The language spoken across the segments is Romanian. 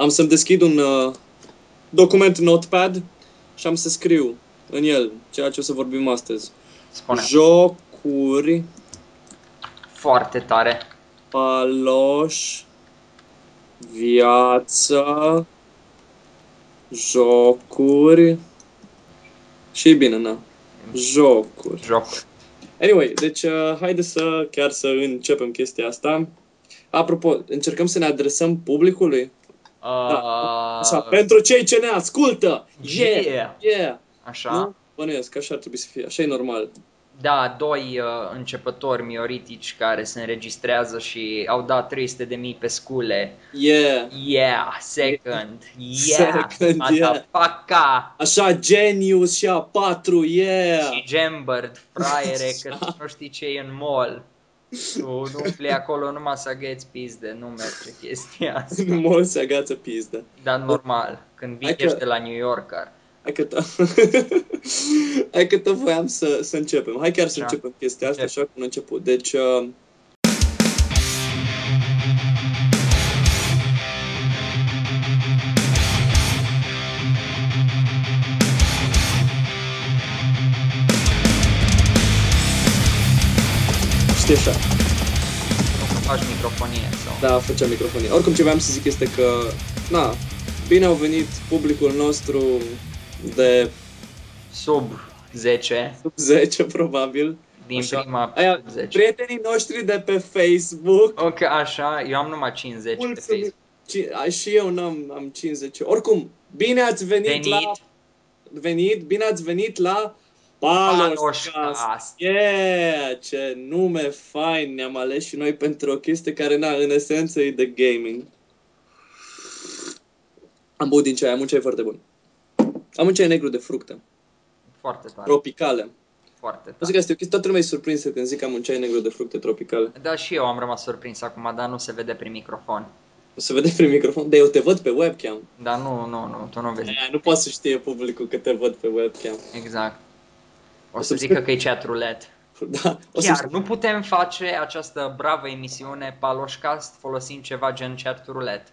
Am să-mi deschid un uh, document notepad și am să scriu în el ceea ce o să vorbim astăzi. Spune. Jocuri, Foarte tare. paloș, viață, jocuri și e bine, na. Jocuri. Joc. Anyway, deci uh, haide să chiar să începem chestia asta. Apropo, încercăm să ne adresăm publicului. Uh, Așa, pentru cei ce ne ascultă. Yeah! Yeah. Yeah! Așa. Nu? Bănuiesc că așa ar trebui să fie. Așa e normal. Da, doi uh, începători mioritici care se înregistrează și au dat 300 de mii pe scule. Yeah! Yeah, second. Yeah, Second, yeah. motherfucker. Așa, Genius și a patru, yeah! Și Gembird, fraiere, că tu nu știi ce e în mall. Tu nu umpli acolo numai să agheți pizde, nu merge chestia asta. În mall se agață pizdă. Dar normal, când vii Hai că- ești de la New Yorker. Hai că, tot... Hai că tot voiam să, să începem. Hai chiar să Da. începem chestia asta, Încep. așa cum a început. Deci, uh, știi așa, Faci microfonie sau... da, făceam microfonie. Oricum ce voiam să zic este că, na, bine au venit publicul nostru de Sub 10 sub 10, probabil. din Așa. prima Aia, sub 10. prietenii noștri de pe Facebook. Ok, așa, eu am numai 50 pe Mulțumim. Facebook. Ci- a, și eu n-am am 50. Oricum, bine ați venit, Venit. la... Venit, bine ați venit la Palos Paloșcast. Yeah! Ce nume fain ne-am ales și noi pentru o chestie care, na, în esență e de gaming. Am băut din ceai, am un ceai foarte bun. Am un ceai negru de fructe, Foarte tare, tropicale. foarte O zic tare. asta, e o chestie, toată lumea e surprinsă când zic că am un ceai negru de fructe tropicale. Da, și eu am rămas surprins acum, dar nu se vede prin microfon. O să vedem prin microfon, dar eu te văd pe webcam. Dar nu, nu, nu, tu nu vezi. Aia, nu poate să știe publicul că te văd pe webcam. Exact. O O să să- zică că e chat roulette. Da, o Chiar, să nu putem face această bravă emisiune Paloșcast folosind ceva gen chat roulette.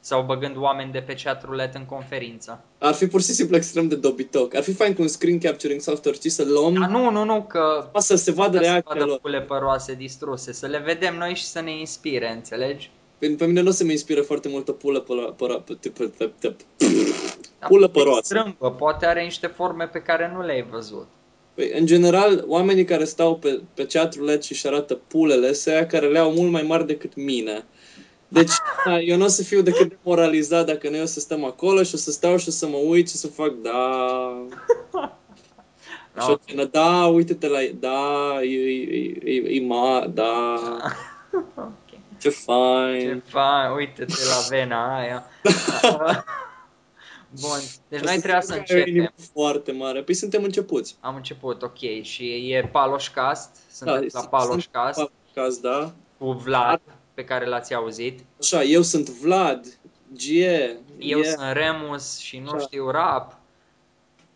Sau băgând oameni de pe chat roulette în conferință. Ar fi pur și simplu extrem de dobitoc. Ar fi fain cu un screen capturing software, știi, să luăm, Dar nu, nu, nu, că ca să se vadă să reacția vadă lor. pule păroase distruse, să le vedem noi și să ne inspire, înțelegi? Pe, pe mine nu se mă inspiră foarte multă pulă păro- păro- pe- pe- pe- pe- Dar Pulă poate e păroasă. Strâmbă, poate are niște forme pe care nu le-ai văzut. Păi, în general, oamenii care stau pe, pe chat roulette și își arată pulele, se aia care le au mult mai mari decât mine. Deci, da, eu nu o să fiu decât demoralizat dacă noi o să stăm acolo și o să stau și o să mă uit și să fac da... Și o Ok. țină, da, uite-te la... Da, e, e, e, e ma, da... Ok. Ce fain. Ce fain, uite-te la vena aia. Bun, deci noi trebuia să Ai o inimă începem. foarte mare. Păi suntem începuți. Am început, ok, și e Paloșcast, suntem la sunt- Paloșcast sunt Caz, da. cu Vlad, pe care l-ați auzit. Așa, eu sunt Vlad, Gie, Eu yeah, sunt Remus și nu Așa. știu rap.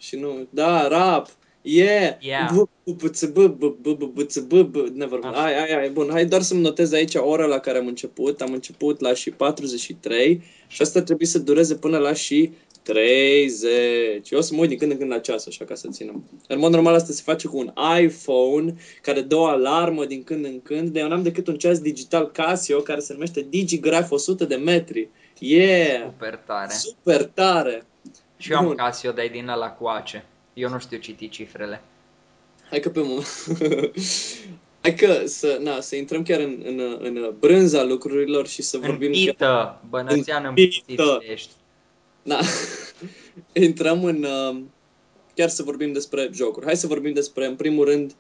și nu, da, rap, yeah, Yeah. B- b- b- ț- b- b- b- b- b- ț- b- b- never mind. Așa. Hai, hai, hai, bun, hai doar să-mi notez aici ora la care am început. Am început la și 43 și asta trebuie să dureze până la și 30. Eu o să mă uit din când în când la ceas, așa, ca să ținem. În mod normal asta se face cu un iPhone care dă o alarmă din când în când, dar eu n-am decât un ceas digital Casio care se numește DigiGraph 100 de metri. Yeah! Super tare. Super tare! Și eu am Bun. Casio, dar e din ăla cu ace. Eu nu știu citi cifrele. Hai că pe moment. Hai că să, na, să intrăm chiar în, în, în brânza lucrurilor și să vorbim chiar... Împită, bănățean Împită. împitit ești. Na, intrăm în... uh, Chiar să vorbim despre jocuri. Hai să vorbim despre, în primul rând,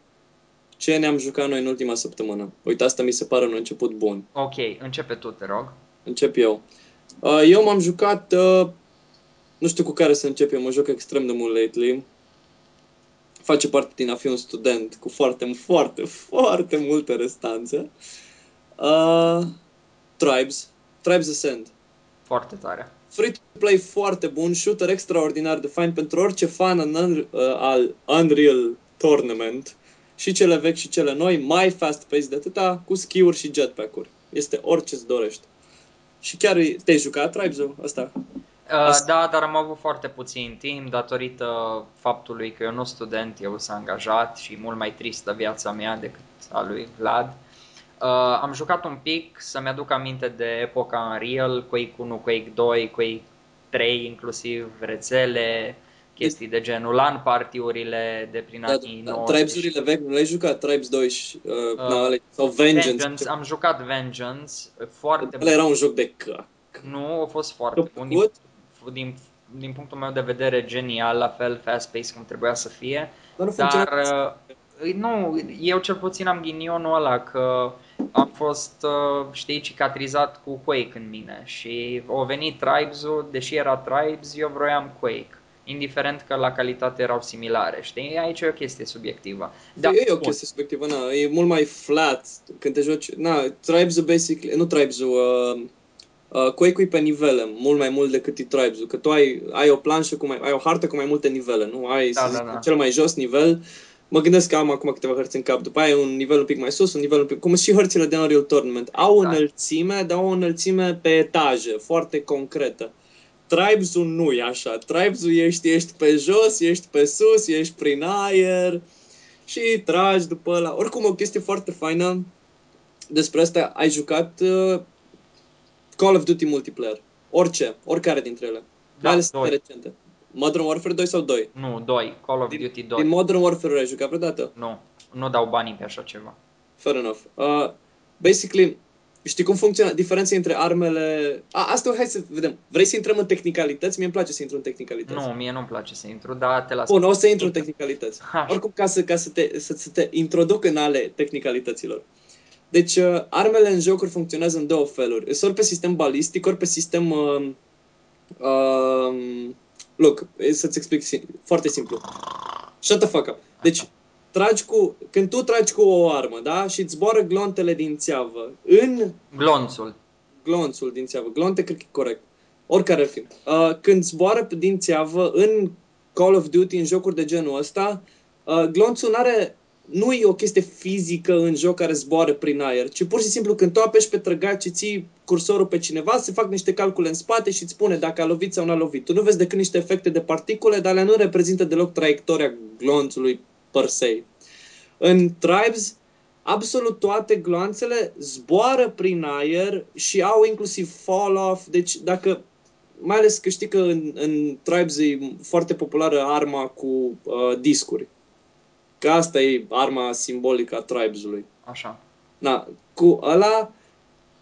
ce ne-am jucat noi în ultima săptămână. Uite, asta mi se pare un început bun. Ok, începe tu, te rog. Încep eu. Uh, Eu m-am jucat... uh, Nu știu cu care să încep eu, mă joc extrem de mult lately. Face parte din a fi un student cu foarte, foarte, foarte multe restanțe. Uh, Tribes. Tribes Ascend. Foarte tare. Free-to-play foarte bun, shooter extraordinar de fain pentru orice fan în, uh, al Unreal Tournament. Și cele vechi și cele noi, mai fast-paced de atâta, cu ski-uri și jetpack-uri. Este orice îți dorești. Și chiar te-ai jucat Tribes-ul ăsta? Uh, da, dar am avut foarte puțin timp datorită faptului că eu nu student, eu sunt angajat și mult mai tristă viața mea decât a lui Vlad. Uh, am jucat un pic să-mi aduc aminte de epoca Unreal, Quake 1, Quake 2, Quake 3 inclusiv, rețele, chestii de genul LAN party-urile de prin Da, anii da, 90. Tribes-urile vechi, nu le-ai jucat? Tribes 2 și, uh, Uh, na, ale- sau Vengeance. Vengeance, am jucat Vengeance, foarte Ăla era un joc de că. Nu, a fost foarte Ți-a bun. Din, plăcut? din, din punctul meu de vedere, genial, la fel, fast-paced cum trebuia să fie. Dar nu Dar, funcționa. uh, nu, eu cel puțin am ghinionul ăla că am fost, uh, știi, cicatrizat cu Quake în mine și au venit Tribes-ul, deși era Tribes, eu vroiam Quake. Indiferent că la calitate erau similare, știi? Aici e o chestie subiectivă. Da, e o bun. chestie subiectivă, na, e mult mai flat când te joci. Na, Tribes-ul basically, nu Tribes-ul, uh, uh, Quake-ul e pe nivele, mult mai mult decât e Tribes-ul, că tu ai, ai o planșă cu mai, ai o hartă cu mai multe nivele, nu? Ai, Da, să da, zic, da. cel mai jos nivel, mă gândesc că am acum câteva hărți în cap, după aia e un nivel un pic mai sus, un nivel un pic, cum sunt și hărțile de Unreal Tournament, au o Da. înălțime, dar au o înălțime pe etaje, foarte concretă. Tribes-ul nu e așa. Tribes-ul ești, ești pe jos, ești pe sus, ești prin aer și tragi după ăla. Oricum, o chestie foarte faină despre asta, ai jucat uh, Call of Duty multiplayer. Orice, oricare dintre ele. Da, mai ales doi. recente. Modern Warfare 2 sau 2? Nu, 2, Call of Din- Duty 2. Din Modern Warfare ai jucat vreodată? Nu, nu dau banii pe așa ceva. Fair enough. Uh, basically, știi cum funcționează diferența între armele... A, asta hai să vedem. Vrei să intrăm în tehnicalități? Mie îmi place să intru în tehnicalități. Nu, mie nu-mi place să intru, dar te las. Bun, o să intru în tehnicalități. Așa. Oricum, ca să, ca să, te, să, să te introduc în ale tehnicalităților. Deci, uh, armele în jocuri funcționează în două feluri. Sunt ori pe sistem balistic, ori pe sistem... Uh, uh, look, e să-ți explic sim- foarte simplu. Shut the fuck up. Deci, tragi cu, când tu tragi cu o armă, da? Și îți zboară glontele din țeavă în Glonțul. glonțul din țeavă. Glonte cred că e corect. Oricare ar fi. Uh, când zboară pe- din țeavă în Call of Duty, în jocuri de genul ăsta, uh, glonțul n-are, nu e o chestie fizică în joc care zboară prin aer, ci pur și simplu când tu apeși pe trăgaci și ții cursorul pe cineva, se fac niște calcule în spate și îți spune dacă a lovit sau nu a lovit. Tu nu vezi decât niște efecte de particule, dar alea nu reprezintă deloc traiectoria glonțului per se. În Tribes, absolut toate gloanțele zboară prin aer și au inclusiv fall-off, deci dacă mai ales că știi că în, în Tribes e foarte populară arma cu uh, discuri. Că asta e arma simbolică a Tribes-ului. Așa. Na, cu ăla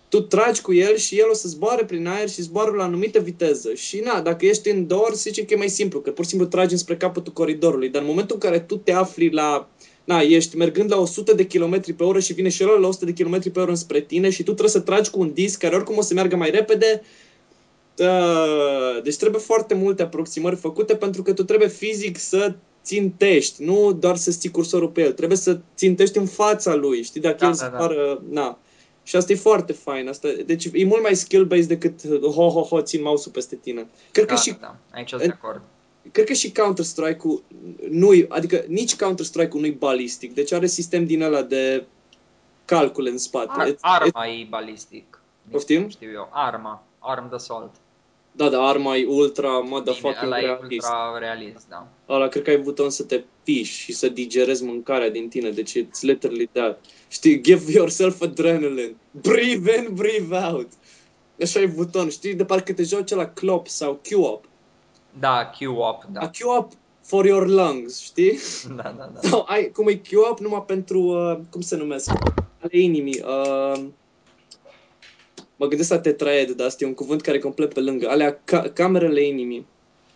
tu tragi cu el și el o să zboare prin aer și zboară la anumită viteză. Și na, dacă ești în door, să zicem că e mai simplu, că pur și simplu tragi spre capătul coridorului. Dar în momentul în care tu te afli la... Na, ești mergând la 100 de km pe oră și vine și ăla la 100 de km pe oră înspre tine și tu trebuie să tragi cu un disc care oricum o să meargă mai repede, Uh, deci trebuie foarte multe aproximări făcute pentru că tu trebuie fizic să țintești, nu doar să ții cursorul pe el. Trebuie să țintești în fața lui, știi, dacă Da, el da, da. zboară, na. Și asta e foarte fain. Asta, deci e mult mai skill-based decât ho, ho, ho, țin mouse-ul peste tine. Cred că Da, și da, da. Aici sunt de acord. cred că și Counter-Strike-ul nu adică nici Counter-Strike-ul nu e balistic, deci are sistem din ăla de calcule în spate. Ar, It's- arma e balistic. Poftim? Știu eu. Arma. Armed assault. Da, da, arma e ultra Bine, motherfucking ăla e realist. ultra realist, da. Ăla cred că ai buton să te piși și să digerezi mâncarea din tine. Deci it's literally that. Știi, give yourself adrenaline. Breathe in, breathe out. Așa e buton, știi? De parcă te joci la clop sau Q-up. Da, Q-op, Da. da. Q-up for your lungs, știi? Da, da, da. Sau ai, cum e Q-up numai pentru, uh, cum se numesc? Ale inimii. Uh, mă gândesc la tetraed, dar asta e un cuvânt care e complet pe lângă. Alea, ca, camerele inimii.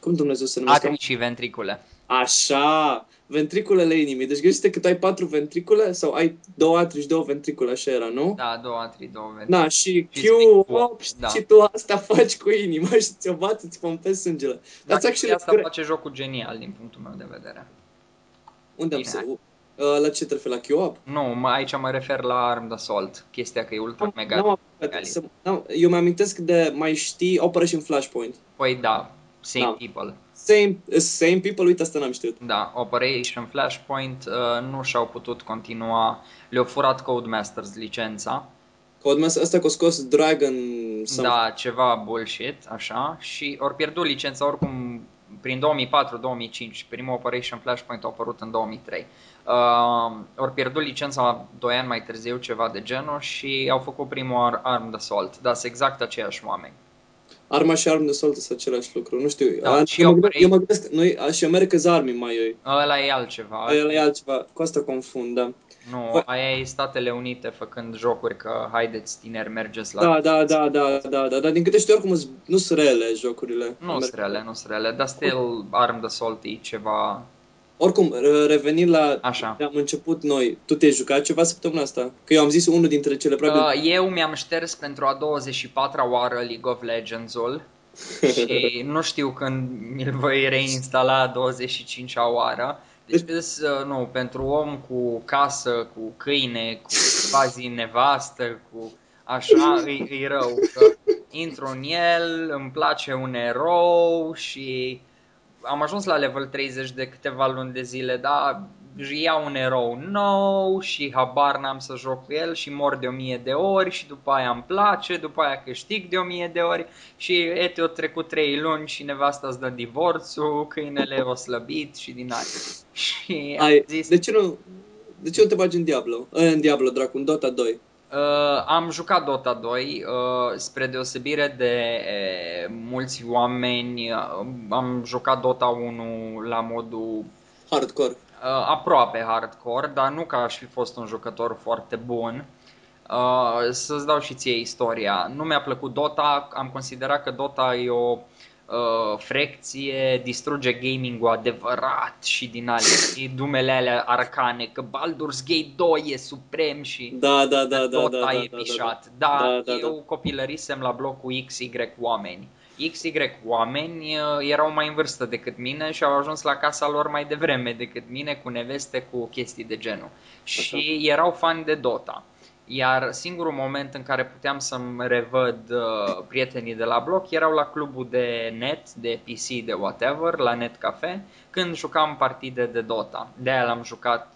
Cum Dumnezeu se numesc? Atrii și ventricule. Așa, ventriculele inimii. Deci gândește că tu ai patru ventricule sau ai două atri și două ventricule, așa era, nu? Da, două atrii, două ventricule. Na, și Q, Și zic, op, da. și tu asta faci cu inima și ți-o bați, îți pompezi sângele. Dar That's actually asta great. face jocul genial din punctul meu de vedere. Unde am Bine. să... Uh, la ce te referi? La Q-up? Nu, mă, aici mă refer la Armed Assault. Chestia că e ultra mega. N-am apucat realist. să- n-am- eu mi-amintesc de mai știi Operation Flashpoint. Păi da, Same Da. People. Same, same people, uite, asta n-am știut. Da, Operation Flashpoint uh, nu și-au putut continua, le-au furat Codemasters licența Că urmează asta că a scos Dragon sau... Da, ceva bullshit, așa, și ori pierdut licența oricum prin 2004-2005, primul Operation Flashpoint a apărut în 2003. Uh, ori pierdut licența 2 ani mai târziu, ceva de genul, și au făcut primul Ar- Armed Assault. Da, sunt exact aceiași oameni. Arma și Armed Assault sunt același lucru, nu știu. Da, A- și eu, mă, Operation- gândesc- eu mă gândesc, noi, a, și America's Army mai e. Ăla e altceva. Ăla e altceva, cu asta confund, da. Nu, Bă- aia e Statele Unite făcând jocuri că haideți tineri mergeți la... Da, da, da, da, da, da, dar din câte știu oricum nu sunt rele jocurile. Nu sunt rele, nu sunt rele, dar still Armed Assault e ceva... Oricum, re- revenind la Așa. de am început noi, tu te-ai jucat ceva săptămâna asta? Că eu am zis unul dintre cele probabil... Uh, eu mi-am șters pentru a 24-a oară League of Legends-ul și nu știu când mi-l voi reinstala a 25-a oară. Deci, uh, nu, pentru om cu casă, cu câine, cu quasi nevastă, cu așa, îi, îi rău. Că intru în el, îmi place un erou și am ajuns la level 30 de câteva luni de zile, dar își iau un erou nou și habar n-am să joc cu el și mor de o mie de ori și după aia îmi place, după aia câștig de o mie de ori și ete, au trecut trei luni și nevasta îți dă divorțul, câinele o slăbit și din aia. Și am Ai, zis, de ce nu... De ce nu te bagi în Diablo? Eh, În Diablo, dracu, în Dota 2. Uh, am jucat Dota 2, uh, spre deosebire de uh, mulți oameni, uh, am jucat Dota 1 la modul Hardcore. Uh, aproape hardcore, dar nu că aș fi fost un jucător foarte bun. Uh, să-ți dau și ție istoria. Nu mi-a plăcut Dota, am considerat că Dota e o uh, frecție, distruge gaming-ul adevărat și din alea, dumele alea arcane, că Baldur's Gate 2 e suprem și Da, da, da, da, Dota da, da, e da, pișat. da, Da, Da, da, eu da. copilărisem la blocul XY oameni. XY oameni uh, erau mai în vârstă decât mine și au ajuns la casa lor mai devreme decât mine cu neveste, cu chestii de genul. Și erau fani de Dota. Iar singurul moment în care puteam să-mi revăd uh, prietenii de la bloc erau la clubul de net, de PC, de whatever, la net cafe, când jucam partide de Dota. De aia l-am jucat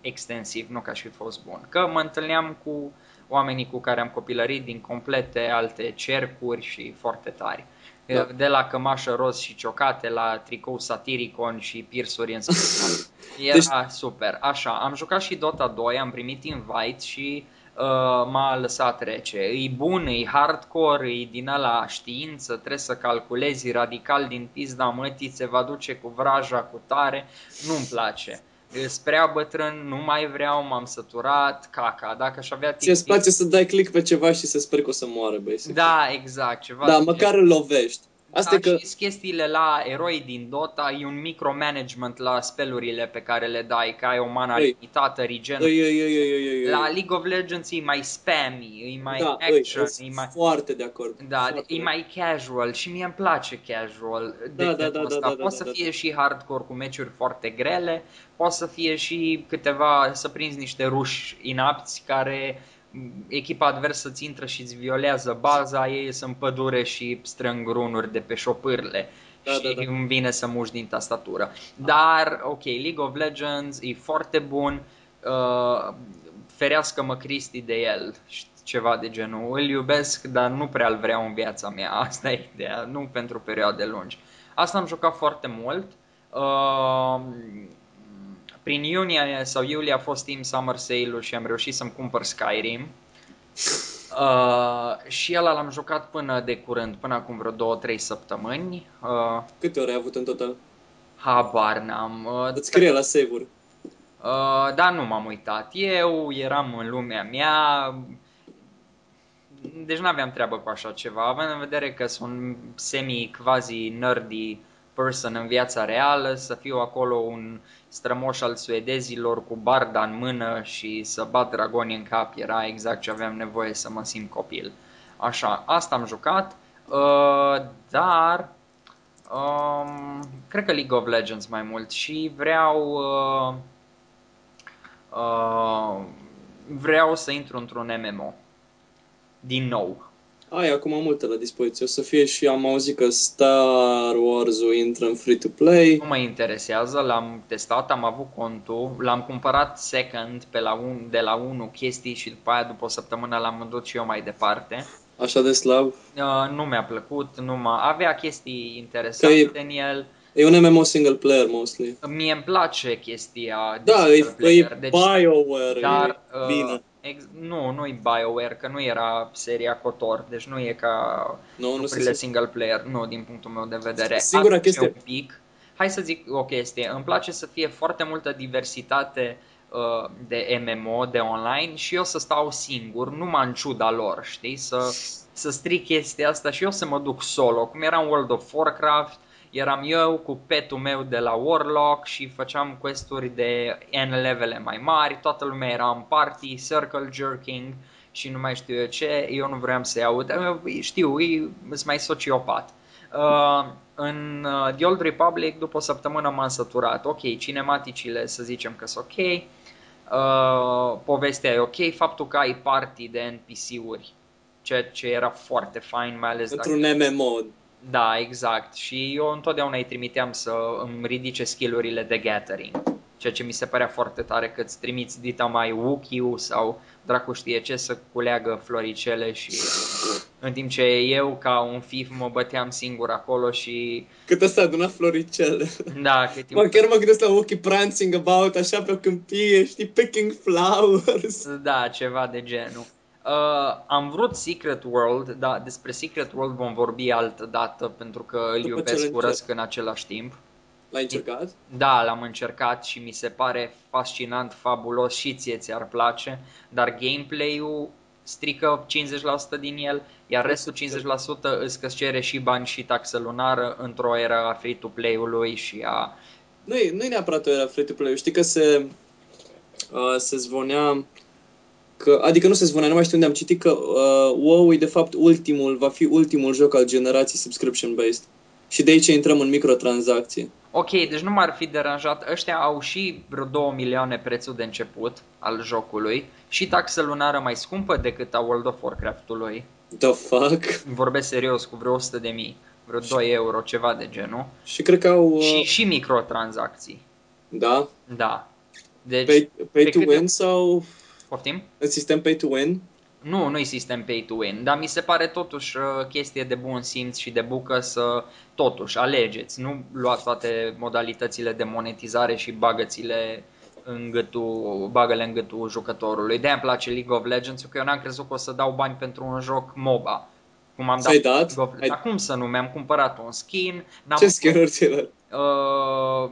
extensiv, nu că aș fi fost bun. Că mă întâlneam cu oamenii cu care am copilărit din complete alte cercuri și foarte tari. Da. De la cămașă roz și ciocate la tricou satiricon și pirsuri în spate. Era Deci- super. Așa, am jucat și Dota 2, am primit invite și uh, m-a lăsat rece. E bun, e hardcore, e din la știință, trebuie să calculezi radical din pizda mătii, se va duce cu vraja, cu tare. Nu-mi place. Îs prea bătrân, nu mai vreau, m-am săturat, caca. Dacă aș avea Ție îți place să dai click pe ceva și să speri că o să moară, basic. Da, exact, ceva Da, de măcar îl lovești. Asta da, e că... și chestiile la eroi din Dota, e un micromanagement la spelurile pe care le dai, că ai o mana Ei. limitată, regen. Ei, ei, ei, ei, ei, ei. La League of Legends e mai spammy, e mai da, ei, action, sunt e mai... foarte de acord. Da, Foarte e de mai casual și mie îmi place casual de Da, da, genul da, da, ăsta. da, da, Poate da, să da. fie și hardcore cu meciuri foarte grele, poate să fie și câteva, să prinzi niște ruși inapți care m, echipa adversă ți intră și îți violează baza, ei sunt în pădure și strâng runuri de pe șopârle. Da, și da, da. îmi vine să muși din tastatură. Dar, ok, League of Legends e foarte bun, uh, ferească-mă Cristi de el, șt- ceva de genul. Îl iubesc, dar nu prea îl vreau în viața mea, asta e ideea, nu pentru perioade lungi. Asta am jucat foarte mult. Uh, prin iunie sau iulie a fost Team Summer Sale-ul și am reușit să-mi cumpăr Skyrim. Uh, și ăla l-am jucat până de curând, până acum vreo 2-3 săptămâni. Uh, Câte ore ai avut în total? habar n-am. Uh, Îți scrie la save-uri. Uh, dar nu m-am uitat. Eu eram în lumea mea. Deci nu aveam treabă cu așa ceva. Având în vedere că sunt semi-quasi nerdy person în viața reală, să fiu acolo un strămoș al suedezilor cu barda în mână și să bat dragoni în cap era exact ce aveam nevoie să mă simt copil. Așa, asta am jucat, uh, dar um, cred că League of Legends mai mult și vreau uh, uh, vreau să intru într-un MMO din nou. Ai acum multe la dispoziție. O să fie și am auzit că Star Wars-ul intră în free-to-play. Nu mă interesează, l-am testat, am avut contul, l-am cumpărat second pe la un, de la 1 chestii și după aia după o săptămână l-am vândut și eu mai departe. Așa de slab. Uh, nu mi-a plăcut, nu mă... avea chestii interesante Că e- în el. E un MMO single player, mostly. Mie îmi place chestia de Da, single e, player, e BioWare, dar, e uh, bine. Ex- nu, nu-i BioWare, că nu era seria Cotor, deci nu e ca Nu, nu lucrurile se single player, nu, din punctul meu de vedere. Singura Aduce chestie- un pic. Hai să zic o chestie, îmi place să fie foarte multă diversitate uh, de MMO, de online și eu să stau singur, numai în ciuda lor, știi, să, să stric chestia asta și eu să mă duc solo, cum era în World of Warcraft, eram eu cu petul meu de la Warlock și făceam questuri de N levele mai mari, toată lumea era în party, circle jerking și nu mai știu eu ce, eu nu vreau să-i aud, Uh, știu, e, sunt mai sociopat. Uh, în uh, The Old Republic, după o săptămână m-am săturat. Ok, cinematicile să zicem că sunt ok, uh, povestea e ok, faptul că ai party de NPC-uri, ceea ce era foarte fain, mai ales dacă... Într-un MMO. Da, exact. Și eu întotdeauna îi trimiteam să îmi ridice skillurile de gathering. Ceea ce mi se părea foarte tare că îți trimiți dita mai wookiee sau dracu știe ce să culeagă floricele și în timp ce eu ca un fif mă băteam singur acolo și Cât ăsta aduna floricele. da, cât Mă, timp chiar mă gândesc la ochii prancing about, așa pe o câmpie, știi, picking flowers. Da, ceva de genul. Uh, am vrut Secret World, dar despre Secret World vom vorbi altă dată pentru că îl După ce iubesc îl urăsc încerc. în același timp. L-ai încercat? Da, l-am încercat și mi se pare fascinant, fabulos și ție ți-ar place, dar gameplay-ul strică 50% din el, iar restul 50% îți că cere și bani și taxă lunară într-o era a free-to-play-ului și a... Nu e, nu e neapărat o era free-to-play. Știi că se, uh, se zvonea că, adică nu se zvonea, nu mai știu unde am citit că uh, WoW e de fapt ultimul, va fi ultimul joc al generației subscription-based. Și de aici intrăm în microtransacții. Ok, deci nu m-ar fi deranjat, ăștia au și vreo 2 milioane prețul de început al jocului și taxă lunară mai scumpă decât a World of Warcraft-ului. The fuck? Vorbesc serios, cu vreo 100 de mii, vreo 2 euro, ceva de genul. Și cred că au... Uh, Și, și microtransacții. Da? Da. Deci, Pay, pay pe to câte- win sau poftim? în sistem pay to win? Nu, nu-i sistem pay to win, dar mi se pare totuși uh, chestie de bun simț și de bucă să totuși alegeți, nu luați toate modalitățile de monetizare și bagăți-le în gâtul, bagă-le în gâtul jucătorului. De-aia îmi place League of Legends, că eu n-am crezut că o să dau bani pentru un joc MOBA. Cum am Ți-ai dat, dat? League of... Ai- Dar cum să nu? Mi-am cumpărat un skin. N-am Ce skin-uri ți dat? uh,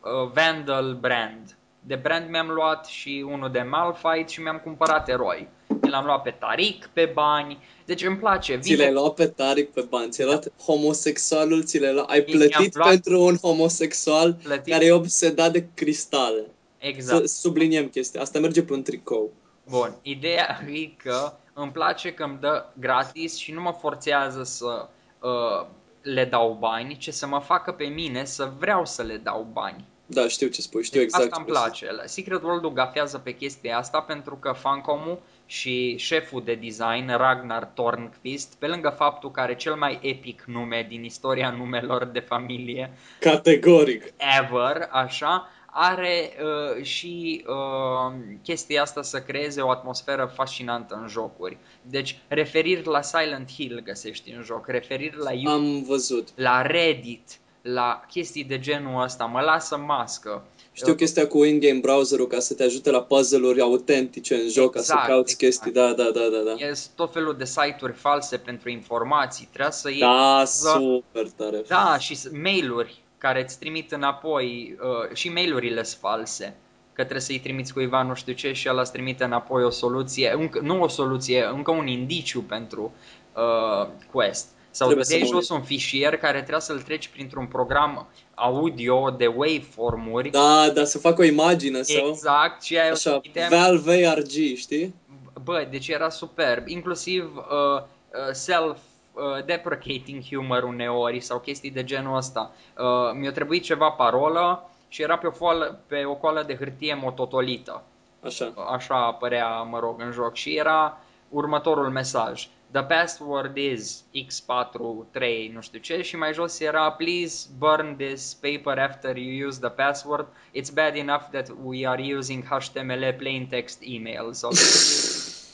uh, Vandal brand. De brand mi-am luat și unul de Malphite și mi-am cumpărat eroi. L-am luat pe Taric pe bani. Deci îmi place. Ți le-ai luat pe Taric pe bani, ți-ai luat homosexualul, ți le luat, ai I-am plătit luat- pentru un homosexual plătit. care e obsedat de cristale. Exact. Să subliniem chestia. Asta merge pe un tricou. Bun. Ideea e că îmi place că îmi dă gratis și nu mă forțează să uh, le dau bani, ci să mă facă pe mine să vreau să le dau bani. Da, știu ce spui, știu exact Asta îmi ce spui. place. La Secret World-ul gafează pe chestia asta pentru că Fancom și șeful de design, Ragnar Tornqvist, pe lângă faptul că are cel mai epic nume din istoria numelor de familie Categoric. ever, așa, are uh, și uh, chestia asta să creeze o atmosferă fascinantă în jocuri. Deci, referiri la Silent Hill găsești în joc, referiri la YouTube Am văzut. la Reddit, la chestii de genul ăsta, mă lasă mască. Știu chestia cu in-game browser-ul ca să te ajute la puzzle-uri autentice în joc, ca să Exact, cauți exact. chestii. Da, da, da, da, da. E tot felul de site-uri false pentru informații, trebuie să iei... Da, super tare. Da, și s- mail-uri care îți trimit înapoi, uh, și mail-urile sunt false, că trebuie să-i trimiți cuiva nu știu ce și ăla îți trimite înapoi o soluție, încă, nu o soluție, încă un indiciu pentru uh, quest. Sau Trebuie dai să mă jos un fișier care trebuie să-l treci printr-un program audio de waveform-uri. Da, da, să fac o imagine sau... Exact, și aia Așa, trimiteam- Valve ARG, știi? Bă, deci era superb. Inclusiv uh, uh, self uh, deprecating humor uneori sau chestii de genul ăsta. Uh, mi-a trebuit ceva parolă și era pe o, foală, pe o coală de hârtie mototolită. Așa. Așa apărea, mă rog, în joc și era următorul mesaj. The password is x43 nu știu ce și mai jos era please burn this paper after you use the password. It's bad enough that we are using HTML plain text email. So,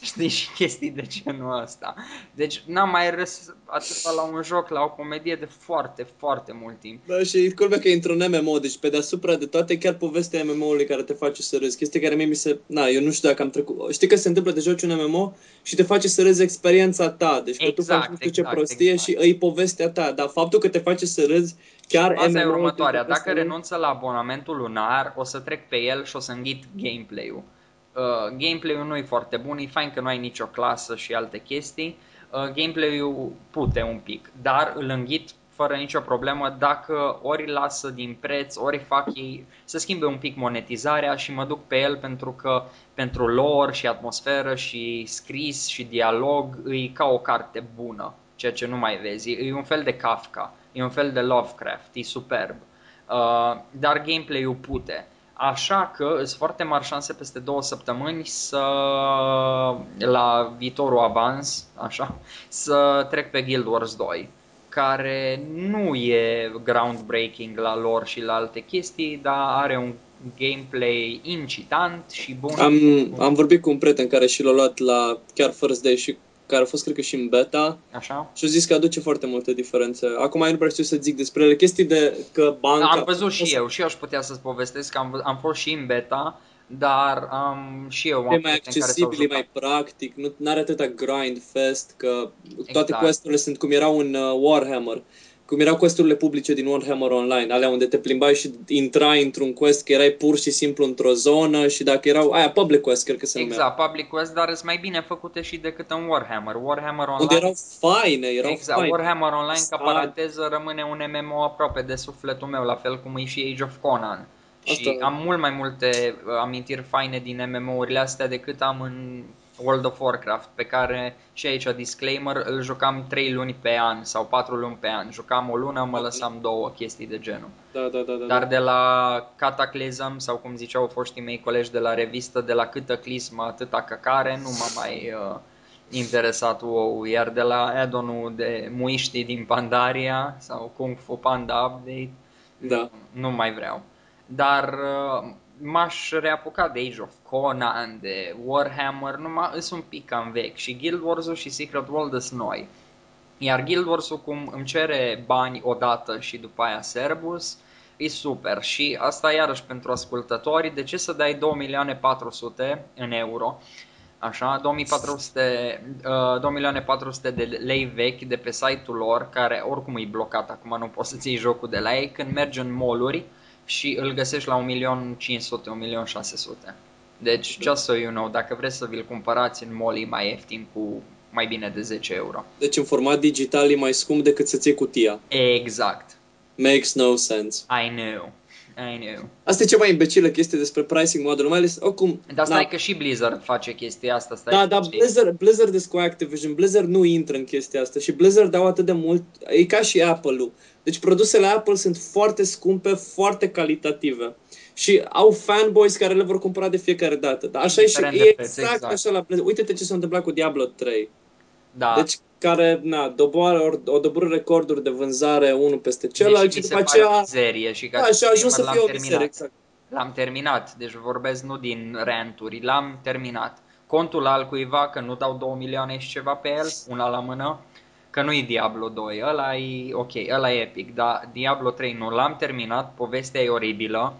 știi, și chestii de genul ăsta. Deci n-am mai râs atâta la un joc, la o comedie de foarte, foarte mult timp. Da, și culmea că e într-un MMO, deci pe deasupra de toate chiar povestea MMO-ului care te face să râzi. Chestia care mie mi se... Na, eu nu știu dacă am trecut... Știi că se întâmplă de joci un MMO și te face să râzi experiența ta. Deci că Exact, tu faci nu știu ce exact, prostie exact. și îi povestea ta. Dar faptul că te face să râzi chiar Asta e MMO-ul următoarea. te face Dacă să râzi. renunță la abonamentul lunar, o să trec pe el și o să înghit gameplay-ul. Uh, gameplay-ul nu e foarte bun, e fain că nu ai nicio clasă și alte chestii. Uh, gameplay-ul pute un pic, dar îl înghit fără nicio problemă dacă ori îl lasă din preț, ori fac ei să schimbe un pic monetizarea și mă duc pe el pentru că pentru lore și atmosferă și scris și dialog e ca o carte bună, ceea ce nu mai vezi. E un fel de Kafka, e un fel de Lovecraft, e superb. Uh, dar gameplay-ul pute. Așa că sunt foarte mari șanse peste două săptămâni să, la viitorul avans, așa, să trec pe Guild Wars 2 care nu e groundbreaking la lor și la alte chestii, dar are un gameplay incitant și bun. Am, am vorbit cu un prieten care și l-a luat la chiar First Day și care a fost, cred că, și în beta Așa? și a zis că aduce foarte multe diferențe. Acum eu nu prea știu să zic despre ele. Chestii de că banca... Am văzut și eu, și eu aș putea să-ți povestesc că am, vă- am fost și în beta, dar am și eu am E mai prieteni care s-au accesibil, e mai jucat. practic, nu are atâta grind fest, că toate Exact. questurile sunt cum erau în uh, Warhammer. Cum erau questurile publice din Warhammer Online, alea unde te plimbai și intrai într-un quest, că erai pur și simplu într-o zonă și dacă erau, aia, public quest, cred că se numea. Exact, public quest, dar sunt mai bine făcute și decât în Warhammer. Warhammer Online Unde erau faine, erau Exact, faine. Warhammer Online, ca Stai. paranteză, rămâne un MMO aproape de sufletul meu, la fel cum e și Age of Conan. Și Asta- am mult mai multe uh, amintiri faine din MMO-urile astea decât am în World of Warcraft, pe care și aici disclaimer, îl jucam 3 luni pe an sau 4 luni pe an. Jucam o lună, mă lăsam două chestii de genul. Da, da, da, da. Dar da. de la Cataclysm, sau cum ziceau foștii mei colegi de la revistă, de la Cataclysm atâta căcare, nu m-a mai uh, interesat WoW. Iar de la add de muiștii din Pandaria sau Kung Fu Panda Update, Da. nu mai vreau. Dar uh, m-aș reapuca de Age of Conan, de Warhammer, numai îs un pic cam vechi și Guild Wars-ul și Secret World sunt noi. Iar Guild Wars-ul cum îmi cere bani odată și după aia Cerbus, e super. Și asta iarăși pentru ascultători, de ce să dai 2 milioane 400 în euro? Așa, 2400, uh, 2 milioane 400 de lei vechi de pe site-ul lor, care oricum e blocat acum, nu poți să-ți iei jocul de la ei, când mergi în mall și îl găsești la 1.500.000, 1.600.000. Deci, just so you know, dacă vreți să vi-l cumpărați în mall, e mai ieftin cu mai bine de 10 euro. Deci în format digital e mai scump decât să-ți iei cutia. Exact. Makes no sense. I know. I know. Asta e cea mai imbecilă chestie despre pricing model, mai ales oricum... Dar stai na, că și Blizzard face chestia asta. Stai Da, să dar știi. Blizzard, Blizzard is cu Activision, Blizzard nu intră în chestia asta și Blizzard dau atât de mult, e ca și Apple-ul. Deci produsele Apple sunt foarte scumpe, foarte calitative. Și au fanboys care le vor cumpăra de fiecare dată. Dar așa e și Indiferent e de preț, exact, exact. așa la Blizzard. Uite-te ce s-a întâmplat cu Diablo 3. Da. Deci care, na, doboară, or, o doboră recorduri de vânzare unul peste celălalt Deși și mi se după pare o aceea... mizerie și ca Da, și a ajuns să disclaimer, fie o l-am mizerie, terminat. exact. L-am terminat, deci vorbesc nu din ranturi, l-am terminat. Contul al cuiva, că nu dau 2 milioane și ceva pe el, una la mână, că nu e Diablo 2, ăla e ok, ăla e epic, dar Diablo 3 nu l-am terminat, povestea e oribilă,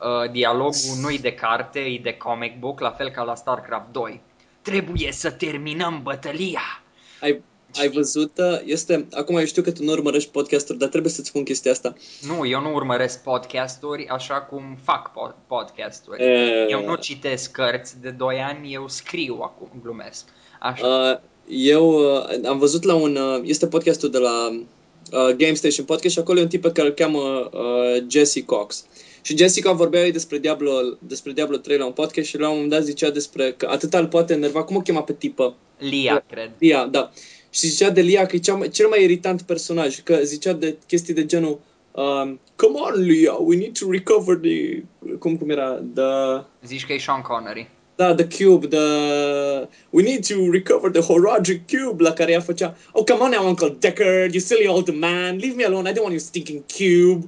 uh, dialogul nu e de carte, e de comic book, la fel ca la StarCraft 2. Trebuie să terminăm bătălia! Ai, ai văzut, uh, este, acum eu știu că tu nu urmărești podcasturi, dar trebuie să-ți spun chestia asta. Nu, eu nu urmăresc podcasturi așa cum fac po- podcasturi. E, Eu nu citesc cărți de 2 ani, eu scriu acum, glumesc. Așa. Uh, eu uh, am văzut la un, uh, este podcastul de la uh, Game Station Podcast și acolo e un tip pe care îl cheamă uh, Jesse Cox. Și Jessica vorbea ei despre Diablo, despre Diablo 3 la un podcast și la un moment dat zicea despre că atâta îl poate enerva, cum o chema pe tipă? Lia, cred. Lia, da. Și zicea de Lia că e cea mai, cel mai irritant personaj, că zicea de chestii de genul um, Come on, Lia, we need to recover the... Cum, cum era? The... Zici că e Sean Connery. Da, The Cube, the... We need to recover the Horadric Cube, la care ea făcea, oh, come on now, Uncle Decker, you silly old man, leave me alone, I don't want your stinking cube.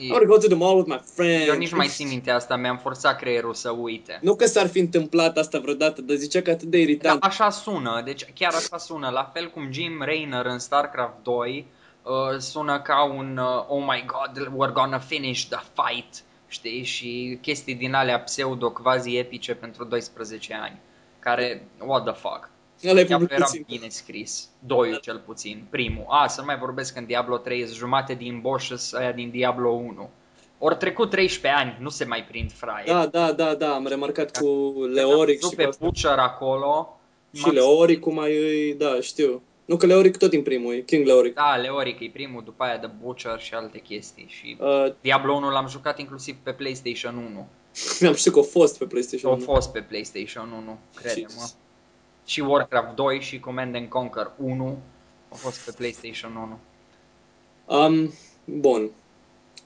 I want to go to the mall with my friends. Eu nici nu mai țin minte asta, mi-am forțat creierul să uite. Nu că s-ar fi întâmplat asta vreodată, dar zicea că atât de Da, irritant. așa sună, deci chiar așa sună, la fel cum Jim Raynor în StarCraft 2 uh, sună ca un uh, Oh my god, we're gonna finish the fight, știi, și chestii din alea pseudo quasi epice pentru 12 ani, care, what the fuck. Ăla e Diablo public era puțin. bine scris, doiul cel puțin, primul. A, să nu mai vorbesc că în Diablo 3 sunt jumate din Bosch aia din Diablo 1. Ori trecut 13 ani, nu se mai prind fraie. Da, da, da, da, am remarcat cu Leoric și cu pe asta. Butcher acolo. Și m-am Leoric, cum ai îi, da, știu. Nu că Leoric tot din primul, e King Leoric. Da, Leoric e primul, după aia The Butcher și alte chestii. Și Uh, Diablo 1 l-am jucat inclusiv pe PlayStation 1. mi-am știut că a fost pe PlayStation Au 1. fost pe PlayStation 1, crede-mă. Jesus. Și Warcraft 2 și Command and Conquer 1 au fost pe PlayStation 1. Um, bun.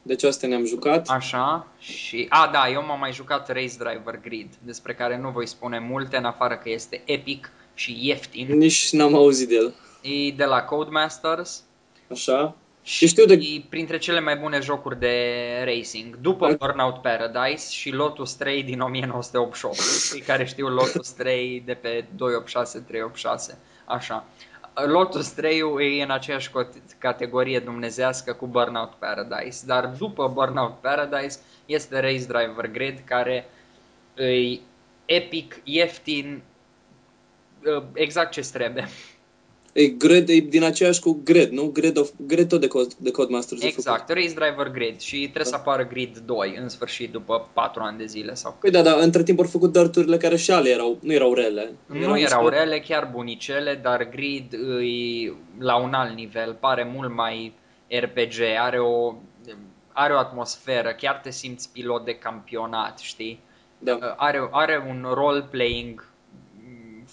Deci astea ne-am jucat. Așa, și... A, da, eu m-am mai jucat Race Driver Grid, despre care nu voi spune multe, în afară că este epic și ieftin. Nici n-am auzit de el. E de la Codemasters Așa. Și știu de- e printre cele mai bune jocuri de racing, după Burnout Paradise și Lotus 3 din 1988. Cei care știu Lotus 3 de pe 286, 386, așa. Lotus 3 e în aceeași cot- categorie dumnezească cu Burnout Paradise, dar după Burnout Paradise este Race Driver Grid care e epic, ieftin, exact ce trebuie. E, Gred, e din aceeași cu Gred, nu? Gred, of, Gred tot de, Cod, de Codemasters. a Exact, Race Driver Grid și trebuie să apară Grid 2 în sfârșit după 4 ani de zile sau Păi da, dar între timp au făcut darturile care și ale erau, nu erau rele. Nu erau niște- rele, chiar bunicele, dar Grid îi la un alt nivel, pare mult mai RPG, are o, are o atmosferă, chiar te simți pilot de campionat, știi? Da. Are, are un role-playing mm,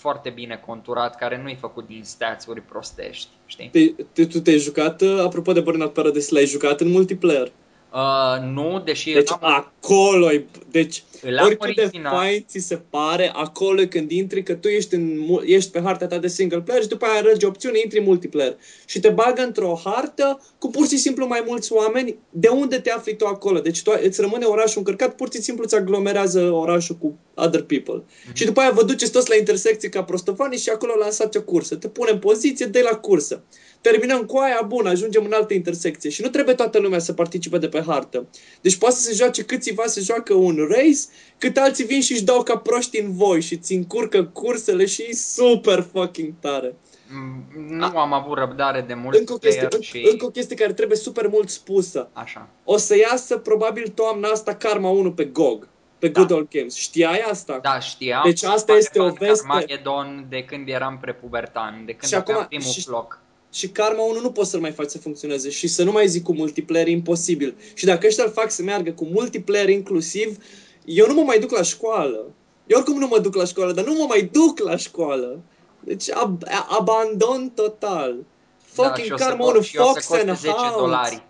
foarte bine conturat, care nu e făcut din stats-uri prostești, știi? Te, te, tu te-ai jucat, uh, apropo de Burnout Paradise, l-ai jucat în multiplayer. Uh, nu, deși Deci îl am, acolo e, deci îl am oricât de original. fain ți se pare, acolo e când intri, că tu ești, în, mu- ești pe harta ta de single player și după aia arăgi opțiune, intri în multiplayer. Și te bagă într-o hartă cu pur și simplu mai mulți oameni. De unde te afli tu acolo? Deci tu, îți rămâne orașul încărcat, pur și simplu îți aglomerează orașul cu other people. Și după aia vă duceți toți la intersecții ca prostofani și acolo lansați o cursă. Te pune în poziție, dai la cursă. Terminăm cu aia, bun, ajungem în altă intersecție. Și nu trebuie toată lumea să participe de pe hartă. Deci poate să se joace câțiva se joacă un race, cât alții vin și își dau ca proști în voi și ți încurcă cursele și e super fucking tare. Mm, Nu am avut răbdare de Încă o, chestie, multiplayer încă, și... încă o chestie care trebuie super mult spusă. Așa. O să iasă probabil toamna asta Karma 1 pe GOG, pe Da. Good Old Games. Știai asta? Da, știam. Deci asta este o Fan veste- Armageddon de când eram prepubertan, de când Și aveam acum- primul și- floc. Și Karma 1 nu poți să-l mai faci să funcționeze și să nu mai zic cu multiplayer e imposibil. Și dacă ăștia îl fac să meargă cu multiplayer inclusiv, eu nu mă mai duc la școală. Eu oricum nu mă duc la școală, dar nu mă mai duc la școală. Deci ab- a- abandon total. Da, Fucking și o să Karma co- 1, și o să Fox coste and 10 Hounds. dolari.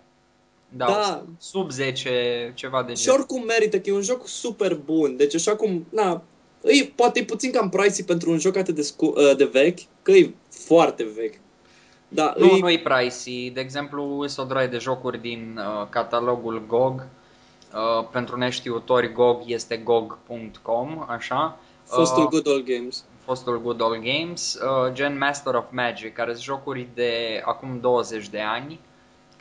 Da, Da. sub 10, ceva de Și genul. oricum merită, că e un joc super bun. Deci așa cum, na, e, poate e puțin cam pricey pentru un joc atât de, scu- uh, de vechi, că e foarte vechi. Da, Nu, e, nu e pricey. De exemplu, sunt o droaie de jocuri din uh, catalogul GOG. Uh, pentru neștiutori, GOG este gog.com, așa. fostul Uh, Good Old Games. fostul Good Old Games, uh, gen Master of Magic, care sunt jocuri de acum 20 de ani,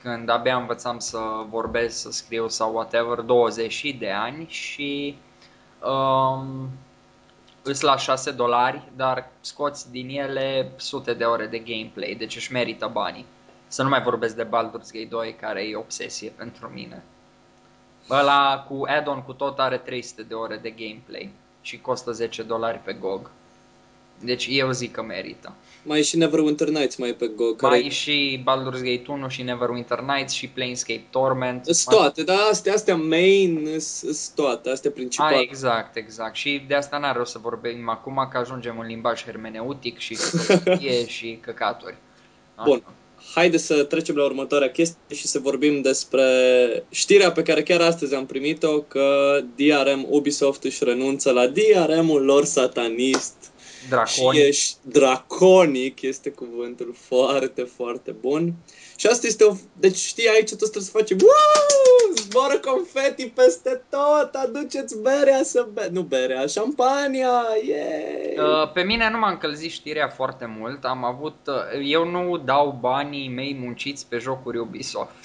când abia învățam să vorbesc, să scriu sau whatever, 20 de ani și um, îs la 6 dolari, dar scoți din ele sute de ore de gameplay, deci își merită banii. Să nu mai vorbesc de Baldur's Gate 2, care e obsesie pentru mine. Ăla cu add-on cu tot are 300 de ore de gameplay și costă 10 dolari pe GOG. Deci eu zic că merită. Mai e și Neverwinter Nights mai e pe GOG. Care Mai e și Baldur's Gate 1 și Neverwinter Nights și Planescape Torment. Sunt toate, dar astea, astea main sunt toate, astea A, principale. exact, exact. Și de asta n-are rost să vorbim acum că ajungem în limbaj hermeneutic și filosofie și căcaturi. Așa. Bun. Haide să trecem la următoarea chestie și să vorbim despre știrea pe care chiar astăzi am primit-o, că DRM Ubisoft își renunță la DRM-ul lor satanist. Draconic. Și ești draconic, este cuvântul foarte, foarte bun. Și asta este o... Deci știi, aici toți trebuie să facem Wow! Zboară confeti peste tot, aduceți berea să be... Nu berea, șampania, yay! Uh, Pe mine nu m-a încălzit știrea foarte mult. Am avut, uh, eu nu dau banii mei munciți pe jocuri Ubisoft.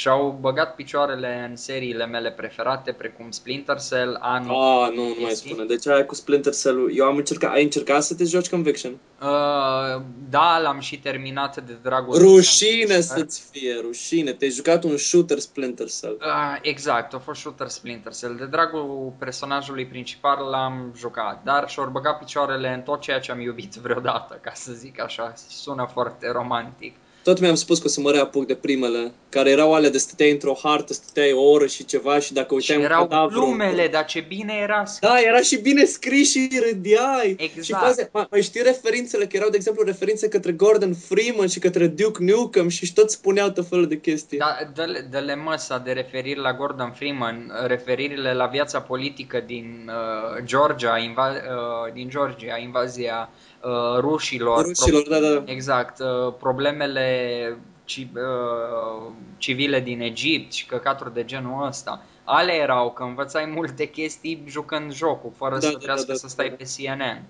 Și-au băgat picioarele în seriile mele preferate, precum Splinter Cell, Anno. Ah, nu, nu mai chestii. spune. Deci aia cu Splinter Cell-ul, eu am încercat, ai încercat să te joci Conviction? Uh, da, l-am și terminat de dragul Rușine să-ți fie, rușine. Te-ai jucat un shooter Splinter Cell. Uh, exact, a fost shooter Splinter Cell. De dragul personajului principal l-am jucat, dar și-or băgat picioarele în tot ceea ce am iubit vreodată, ca să zic așa. Sună foarte romantic. Tot mi-am spus că o să mă reapuc de primele, care erau alea de stăteai într-o hartă, stăteai o oră și ceva și dacă Și uiteai un erau cadavru... glumele, dar ce bine era scris. Da, era și bine scris și râdeai. Exact. Și faze, mai, mai știi referințele, că erau, de exemplu, referințe către Gordon Freeman și către Duke Nukem și toți spuneau tot felul de chestii. Da, dă-le, dă-le măsa de referiri la Gordon Freeman, referirile la viața politică din uh, Georgia, inva- uh, din Georgia, invazia uh, rușilor. Rușilor, da, da, da. Exact, uh, problemele ci, uh, civile din Egipt și căcaturi de genul ăsta. Ale erau că învățai multe chestii jucând jocul, fără Da, să da, trebuiască da, da, să stai da. pe CNN.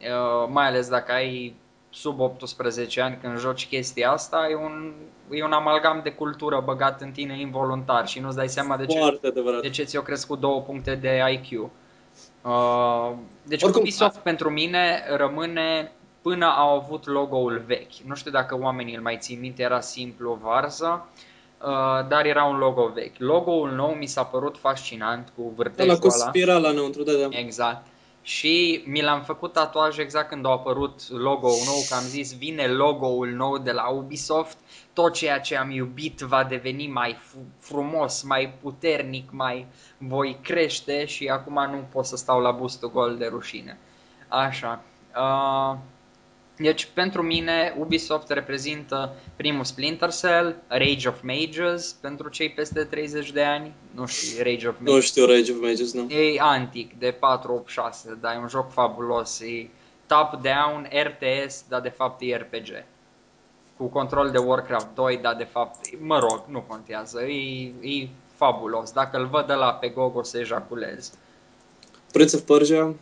Uh, mai ales dacă ai sub 18 ani când joci chestia asta, e un, e un amalgam de cultură băgat în tine involuntar și nu-ți dai seama de ce, Foarte adevărat. de ce ți-o crescut două puncte de IQ. Uh, deci Oricum, Ubisoft pentru mine rămâne până au avut logo-ul vechi. Nu știu dacă oamenii îl mai țin minte, era simplu o varză, uh, dar era un logo vechi. Logo-ul nou mi s-a părut fascinant cu Da, vârtejul la cu ăla. spirala înăuntru, da, da. Exact. Și mi l-am făcut tatuaj exact când a apărut logo-ul nou, că am zis vine logo-ul nou de la Ubisoft, tot ceea ce am iubit va deveni mai fu- frumos, mai puternic, mai voi crește și acum nu pot să stau la bustul gol de rușine. Așa. Uh, deci, pentru mine, Ubisoft reprezintă primul Splinter Cell, Rage of Mages, pentru cei peste 30 de ani. Nu știu, Rage of Mages. Nu știu Rage of Mages, nu. E antic, de 486, dar e un joc fabulos. E top-down, RTS, dar de fapt e RPG. Cu control de Warcraft 2, dar de fapt, mă rog, nu contează. E, e fabulos. Dacă îl văd de la pe GOG o să ejaculez. Prince of Persia?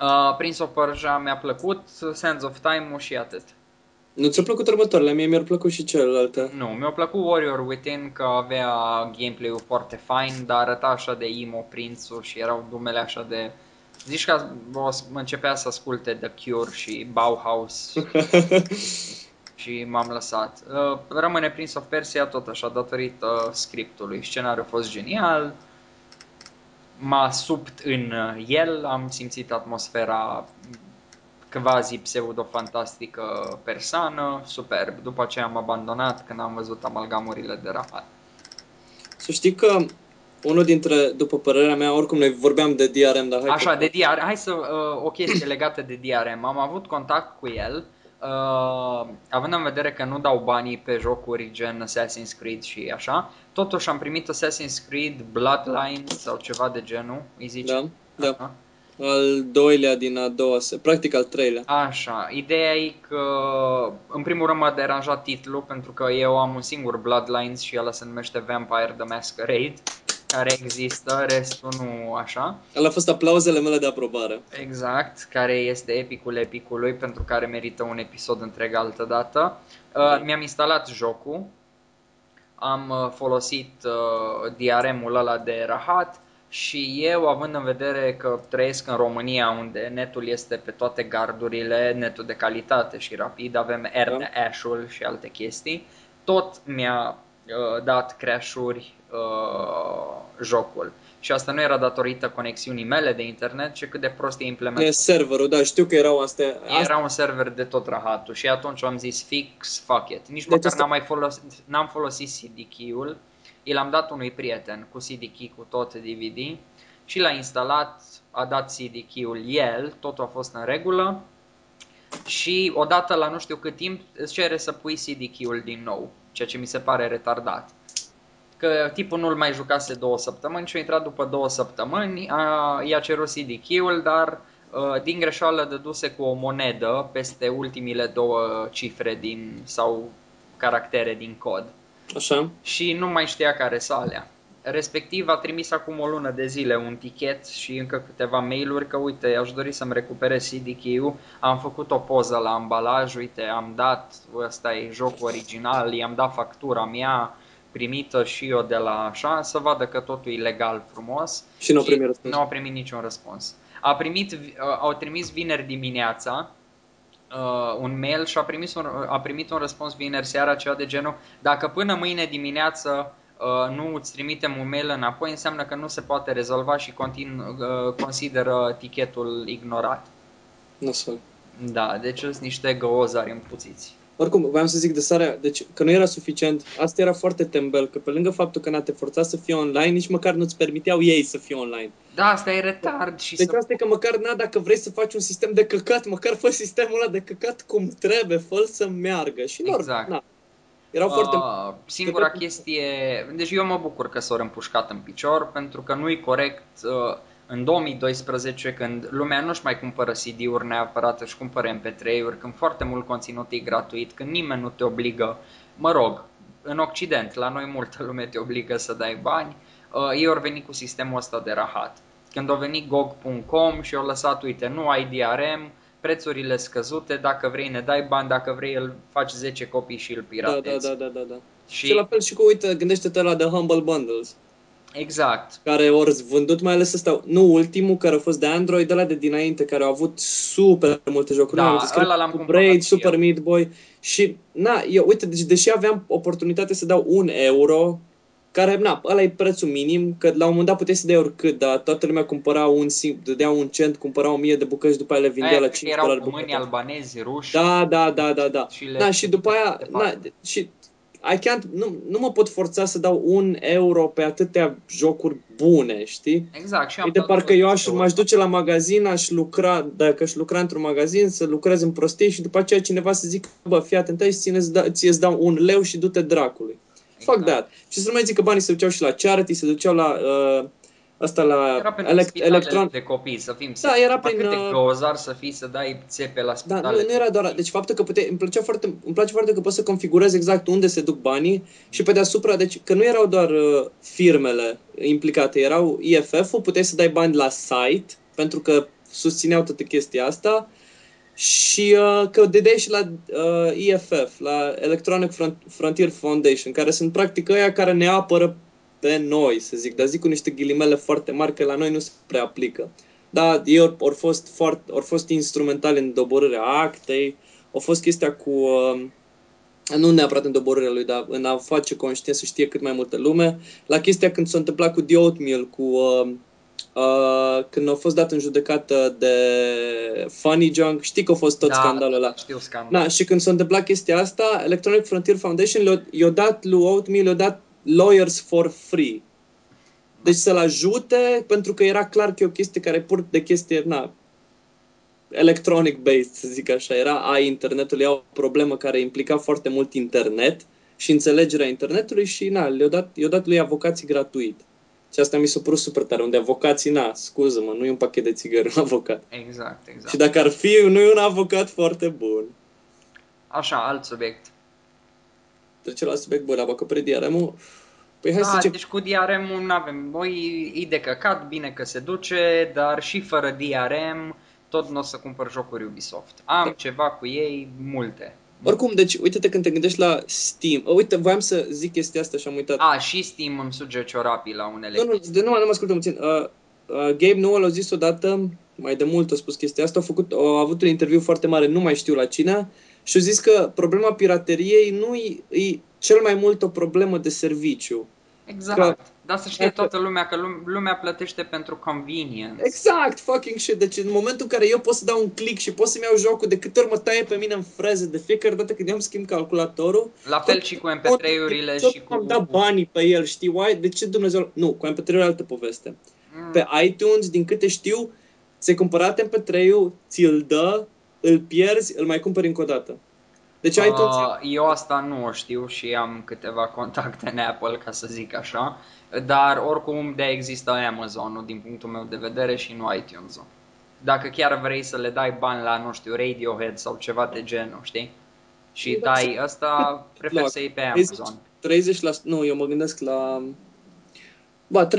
Uh, Prince of Persia mi-a plăcut, Sands of Time-ul și atât. Nu ți-a plăcut următoarele? Mie mi-ar plăcut și celelalte. Nu, mi-a plăcut Warrior Within că avea gameplay-ul foarte fain, dar arăta așa de emo prințul și erau dumele așa de... Zici că o să- începea să asculte The Cure și Bauhaus și m-am lăsat. Uh, Rămâne Prince of Persia tot așa datorită scriptului. Scenariul a fost genial, m-a supt în uh, el, am simțit atmosfera quasi pseudo-fantastică persană, superb. După aceea am abandonat când am văzut amalgamurile de rahat. Să știi că unul dintre, după părerea mea, oricum noi vorbeam de DRM, dar hai Așa, că... de DRM, hai să, uh, o chestie legată de DRM. Am avut contact cu el, uh, având în vedere că nu dau banii pe jocuri gen Assassin's Creed și așa, totuși am primit Assassin's Creed Bloodlines sau ceva de genul, îi zice? Da, da. Așa. Al doilea din a doua, se... practic al treilea. Așa, ideea e că în primul rând m-a deranjat titlul pentru că eu am un singur Bloodlines și ăla se numește Vampire the Masquerade care există, restul nu așa. Ăla a fost aplauzele mele de aprobare. Exact, care este epicul epicului pentru care merită un episod întreg altă dată. Uh, mi-am instalat jocul, am uh, folosit uh, DRM-ul ăla de rahat și eu, având în vedere că trăiesc în România unde netul este pe toate gardurile, netul de calitate și rapid, avem RTAsh-ul și alte chestii, tot mi-a uh, dat crash-uri uh, jocul. Și asta nu era datorită conexiunii mele de internet, ci cât de prost e E implementat. serverul, da, știu că erau astea. Asta... Era un server de tot rahatul și atunci am zis fix, fuck it. Nici Deci măcar asta- n-am mai folosit, n-am folosit CD key-ul. I l-am dat unui prieten cu CD key cu tot DVD și l-a instalat, a dat CD key-ul el, totul a fost în regulă. și odată la nu știu cât timp îți cere să pui CD key-ul din nou, ceea ce mi se pare retardat. Că tipul nu-l mai jucase două săptămâni și a intrat după două săptămâni, a, i-a cerut CD key-ul, dar a, din greșeală dăduse cu o monedă peste ultimile două cifre din, sau caractere din cod. Așa. Și nu mai știa care să alea respectiv a trimis acum o lună de zile un tichet și încă câteva mail-uri că uite, aș dori să-mi recuperez CD key am făcut o poză la ambalaj, uite, am dat, ăsta e jocul original, i-am dat factura mea primită și eu de la așa, să vadă că totul e legal frumos. Și nu a primit răspuns. Nu a primit niciun răspuns. A primit, uh, au trimis vineri dimineața uh, un mail și a primit un, a primit un răspuns vineri seara, ceva de genul, dacă până mâine dimineață Uh, nu îți trimitem un mail înapoi, înseamnă că nu se poate rezolva și continu, uh, consideră tichetul ignorat. Nasol. Da, deci sunt niște găozari împuțiți. Oricum, voiam să zic de sarea, deci că nu era suficient, asta era foarte tembel, că pe lângă faptul că n-a te forțat să fii online, nici măcar nu-ți permiteau ei să fii online. Da, asta e retard și Deci să... asta e că măcar, na, dacă vrei să faci un sistem de căcat, măcar fă sistemul ăla de căcat cum trebuie, fă să meargă. Și normal, Exact. na, erau foarte... Uh, singura chestie, deci eu mă bucur că s-au împușcat în picior pentru că nu e corect uh, în 2012 când lumea nu-și mai cumpără CD-uri neapărat, își cumpără MP3-uri, când foarte mult conținut e gratuit, când nimeni nu te obligă, mă rog, în Occident, la noi multă lume te obligă să dai bani, uh, ei au venit cu sistemul ăsta de rahat. Când a venit GOG.com și au lăsat, uite, nu ai DRM, prețurile scăzute, dacă vrei ne dai bani, dacă vrei îl faci 10 copii și îl Da, piratezi. da, da, da, da, da. Și, Și la fel și cu, uite, gândește-te la The Humble Bundles, Exact. care au vândut mai ales ăsta, nu ultimul, care a fost de Android, ăla de dinainte, care au avut super multe jocuri. Da, Am zis că ăla l-am cu cumpărat Braid, și Super eu. Meat Boy și, na, eu, uite, deci, deși aveam oportunitate să dau un euro, care, na, ăla e prețul minim, că la un moment dat puteai să dai oricât, dar toată lumea cumpăra un, sim- dădea un cent, cumpăra o mie de bucăți, după aia le vindea Aia la cred că 5 erau dolari români, bucata. albanezi, ruși. Da, da, da, da, da. Și le- Da, și după aia, de na, fapt. și I can't, nu, nu mă pot forța să dau un euro pe atâtea jocuri bune, știi? Exact. Și am E de dat parcă tot eu aș, euro. m-aș duce la magazin, aș lucra, dacă aș lucra într-un magazin, să lucrez în prostii și după aceea cineva să zică, bă, fii atent aici, ține, da, ție îți dau un leu și du-te dracului. Fuck Exact. that. Și să nu mai zic că banii se duceau și la charity, se duceau la uh, asta la Era pentru elect- spitalele electron. de copii, să fim Da, era Bă, prin, câte uh, gozar să fii să dai țepe la Da, spitale. nu, nu era doar. Deci faptul că puteai, îmi, plăcea foarte, îmi place foarte că poți să configurezi exact unde se duc banii și pe deasupra, deci că nu erau doar uh, firmele implicate, erau IFF-ul, puteai să dai bani la site, pentru că susțineau toată chestia asta și uh, că dădeai și la uh, IFF, la Electronic Front- Frontier Foundation, care sunt practic ăia care ne apără pe noi, să zic, dar zic cu niște ghilimele foarte mari, că la noi nu se prea aplică. Da, ei au, au fost foarte, au fost instrumentali în doborârea actei, au fost chestia cu, uh, nu neapărat în doborârea lui, dar în a face conștient să știe cât mai multă lume, la chestia când s-a întâmplat cu The Oatmeal, cu uh, uh, când a fost dat în judecată de Funny Junk, știi că a fost tot da, scandalul ăla. Da, știu scandal. Da, și când s-a întâmplat chestia asta, Electronic Frontier Foundation le-a, i-a dat lui Oatmeal, le-a dat lawyers for free. Deci să-l ajute, pentru că era clar că e o chestie care e pur de chestie, na, electronic based, să zic așa. Era a internetului, era o problemă care implica foarte mult internet și înțelegerea internetului și, na, le-a dat, i-a dat lui avocații gratuit. Și asta mi s-a părut super tare, unde avocații, na, scuză-mă, nu e un pachet de țigări, un avocat. Exact, exact. Și dacă ar fi, nu e un avocat foarte bun. Așa, alt subiect. Trece la subiect, bă, l-am acoperit DRM-ul. Păi hai da, să zicem, deci cu DRM nu avem, băi, e de căcat, bine că se duce, dar și fără DRM tot nu o să cumpăr jocuri Ubisoft. Am Da. ceva cu ei, multe. Oricum, deci, uite-te când te gândești la Steam. Uh, uite, voiam să zic chestia asta și am uitat. A, și Steam îmi suge ciorapii la unele Nu, nu, de, nu, nu mă ascultă puțin. Uh, uh, Gabe Newell a zis odată, mai de mult a spus chestia asta, a, făcut, a avut un interviu foarte mare, nu mai știu la cine, și a zis că problema pirateriei nu e, e cel mai mult o problemă de serviciu. Exact. Că- Dar să știe toată lumea că lum- lumea plătește pentru convenience. Exact, fucking shit. Deci în momentul în care eu pot să dau un click și pot să-mi iau jocul, de câte ori mă taie pe mine în freze, de fiecare dată când eu îmi schimb calculatorul, La fel și cu MP3-urile tot și cu... am dat banii pe el, știi, why? De ce Dumnezeu? Nu, cu MP3-ul e altă poveste. Mm, Pe iTunes, din câte știu, ți-ai cumpărat MP3-ul, ți-l dă, îl pierzi, îl mai cumperi încă o dată. Deci ai toți... Uh, eu asta nu o știu și am câteva contacte în Apple, ca să zic așa, dar oricum de există Amazon-ul din punctul meu de vedere și nu iTunes-ul. Dacă chiar vrei să le dai bani la, nu știu, Radiohead sau ceva de genul, știi? Și Da, dai ăsta, prefer să iei pe Amazon. 30%, nu, eu mă gândesc la... Ba, 30%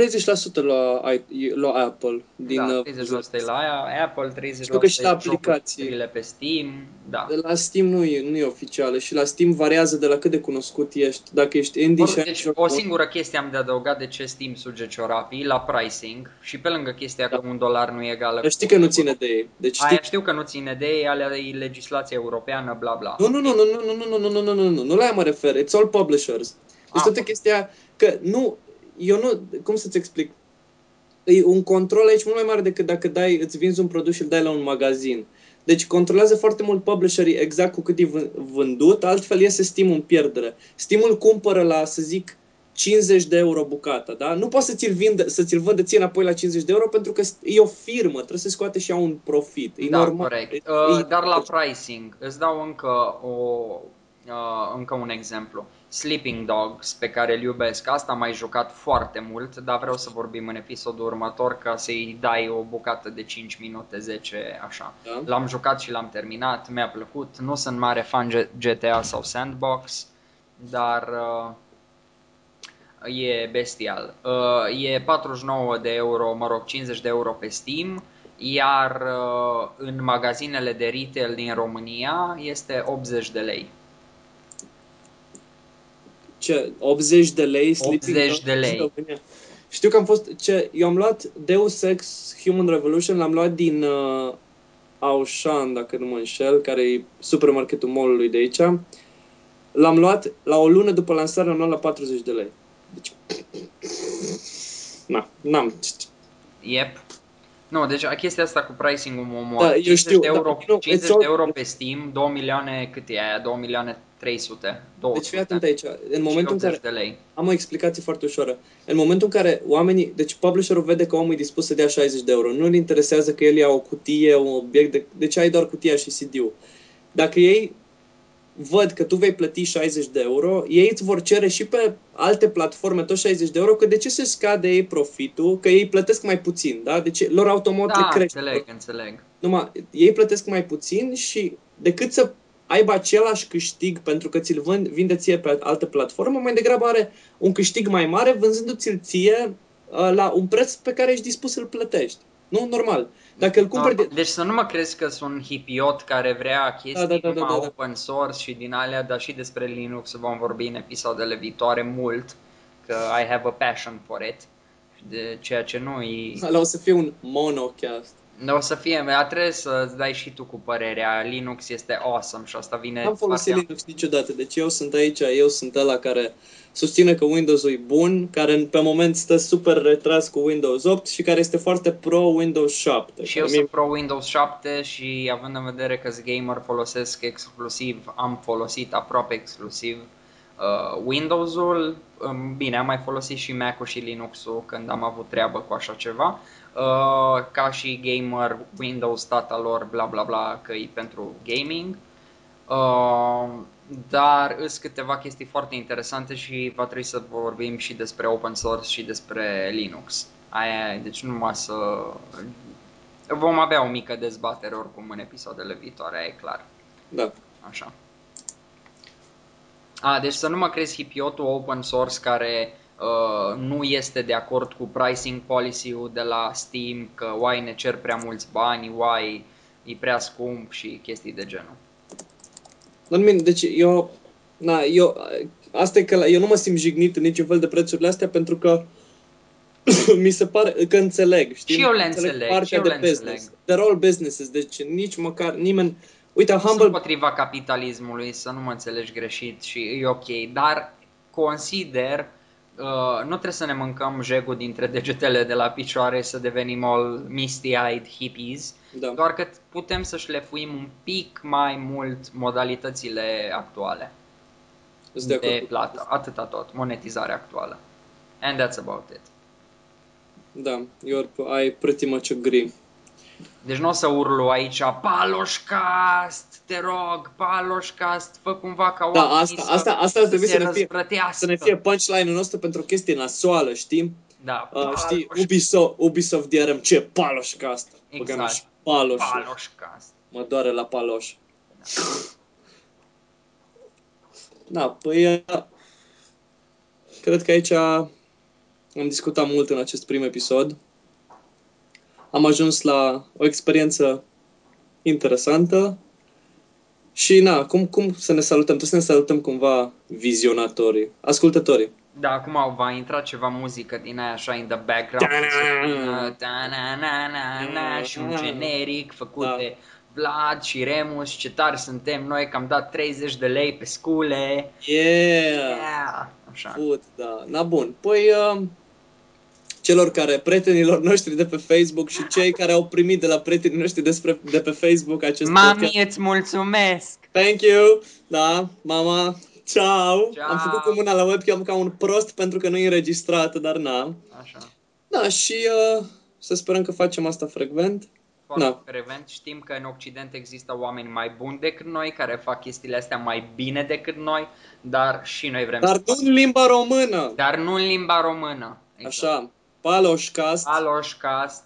la, i- la Apple din... da, uh, 30% e la aia, Apple 30% Știu că și la e aplicații. jocurile pe Steam, da. De la Steam nu e, nu e oficială și la Steam variază de la cât de cunoscut ești. Dacă ești indie și ai Deci, jocul- o singură chestie am de adăugat de ce Steam suge ciorapii la pricing și pe lângă chestia că un dolar nu e egală Dar știi că nu ține de ei. Deci știi... Aia știu că nu ține de ei, alea e legislația europeană, bla bla. Nu, nu, nu, nu, nu, nu, nu, nu, nu, nu, nu, nu, nu la aia mă refer. It's all publishers. Deci Ah, toată ok. chestia că nu, eu nu, cum să-ți explic? E un control aici mult mai mare decât dacă dai, îți vinzi un produs și îl dai la un magazin. Deci controlează foarte mult publisherii exact cu cât e vân- vândut, altfel iese Steam în pierdere. Steam îl cumpără la, să zic, 50 de euro bucata, da? Nu poate să ți-l, vinde, să ți-l vândă ție înapoi la 50 de euro pentru că e o firmă, trebuie să scoate și ea un profit. E da, normal. corect. E- Uh, e- dar la pricing, îți dau încă, o, uh, încă un exemplu. Sleeping Dogs, pe care îl iubesc, asta am mai jucat foarte mult, dar vreau să vorbim în episodul următor ca să-i dai o bucată de 5 minute, 10, așa. Da? L-am jucat și l-am terminat, mi-a plăcut. Nu sunt mare fan G- GTA sau Sandbox, dar uh, e bestial. Uh, e 49 de euro, mă rog, 50 de euro pe Steam, iar uh, în magazinele de retail din România este 80 de lei. Ce, 80 de lei? Sleeping 80 Dogs de lei. în România. Știu că am fost, ce, eu am luat Deus Ex Human Revolution, l-am luat din uh, Auchan, dacă nu mă înșel, care e supermarketul mall-ului de aici. L-am luat la o lună după lansare, l-am luat la 40 de lei. Deci, na, n-am. Yep. Nu, deci chestia asta cu pricing-ul mă omoară. Da, eu 50 știu, de dar euro, nu, 50 it's all- de euro pe Steam, 2 milioane, cât e aia? 2 milioane 300, 200. Deci fii atent aici. În momentul în și 80 care de lei. am o explicație foarte ușoară. În momentul în care oamenii, deci publisherul vede că omul e dispus să dea 60 de euro, nu-l interesează că el ia o cutie, un obiect, de, deci ai doar cutia și CD-ul. Dacă ei văd că tu vei plăti 60 de euro, ei îți vor cere și pe alte platforme tot 60 de euro, că de ce se scade ei profitul? Că ei plătesc mai puțin, da? Deci lor automat le Da, crește. înțeleg, înțeleg. Numai, ei plătesc mai puțin și decât să aibă același câștig pentru că ți-l vând, vinde ție pe altă platformă, mai degrabă are un câștig mai mare vânzându-ți-l ție uh, la un preț pe care ești dispus să-l plătești. Nu? Normal. Dacă îl cumperi de... Deci să nu mă crezi că sunt hipiot care vrea chestii Da, da, da, da, numai da, da. open source și din alea, dar și despre Linux vom vorbi în episoadele viitoare mult, că I have a passion for it, de ceea ce nu e... Ăla o să fie un monocast. O să fie, dar trebuie să-ți dai și tu cu părerea. Linux este awesome și asta vine N-am folosit partea- Linux niciodată, deci eu sunt aici, eu sunt ăla care susține că Windows-ul e bun, care pe moment stă super retras cu Windows 8 și care este foarte pro Windows 7. Și eu care sunt pro Windows 7 și având în vedere că sunt gamer folosesc exclusiv, am folosit aproape exclusiv uh, Windows-ul. Um, Bine, am mai folosit și Mac-ul și Linux-ul când am avut treabă cu așa ceva. Uh, ca și gamer, Windows, tata lor, bla bla bla, că e pentru gaming. Uh, dar sunt câteva chestii foarte interesante și va trebui să vorbim și despre open source și despre Linux. Aia, e, deci numai să... Vom avea o mică dezbatere oricum în episoadele viitoare, aia e clar. Da. Așa. A, deci să nu mă crezi hipiotul open source care uh, nu este de acord cu pricing policy-ul de la Steam, că uai ne cer prea mulți bani, uai e prea scump și chestii de genul. Nu, mine, deci eu, na, eu, asta e că la- eu nu mă simt jignit în niciun fel de prețurile astea pentru că mi se pare că înțeleg, știi? Și eu le înțeleg, partea și eu de le business. înțeleg. They're all businesses, deci nici măcar nimeni... Uite, Nu sunt Humble... împotriva capitalismului, să nu mă înțelegi greșit și e ok, dar consider uh, nu trebuie să ne mâncăm jegul dintre degetele de la picioare să devenim all misty-eyed hippies, Da. doar că putem să șlefuim un pic mai mult modalitățile actuale Sunt de de, acord. cu- plată, atâta tot, monetizarea actuală. And that's about it. Da, you're, I pretty much agree. Deci nu o să urlu aici, Paloșcast, te rog, Paloșcast, fă cumva ca Da, oamenii asta, să, asta, asta ar trebui se să ne fie, răzvrătească. să ne fie punchline-ul nostru pentru o chestie nasoală, știi? Da, Uh, știi, Paloș- Ubisoft, Ubisoft DRM, ce paloș ca asta? Exact. Băgăm și paloș. Paloșcast. Mă doare la paloș. Da, păi... uh, Cred că aici am discutat mult în acest prim episod. Am ajuns la o experiență interesantă. Și, na, cum, cum să ne salutăm? Trebuie să ne salutăm cumva vizionatorii, ascultătorii. Da, acum va intra ceva muzică din aia așa in the background. Ta-na! să spună ta-na-na-na-na Și un generic făcut Da. de Vlad și Remus, ce tari suntem noi, că am dat 30 de lei pe scule. Yeah! Yeah! Așa. Put, da. Na bun. Păi uh, celor care, prietenilor noștri de pe Facebook și cei care au primit de la prietenii noștri despre, de pe Facebook acest Mami, podcast. îți mulțumesc! Thank you! Da, mama, ciao! Ciao. Am făcut cu mâna la webcam ca un prost pentru că nu e înregistrat, dar na. Așa. Da, și uh, să sperăm că facem asta frecvent. Foarte Da. frecvent. Știm că în Occident există oameni mai buni decât noi, care fac chestiile astea mai bine decât noi, dar și noi vrem Dar să nu în limba română! Dar nu în limba română. Așa, Paloșcast. Aloșcast.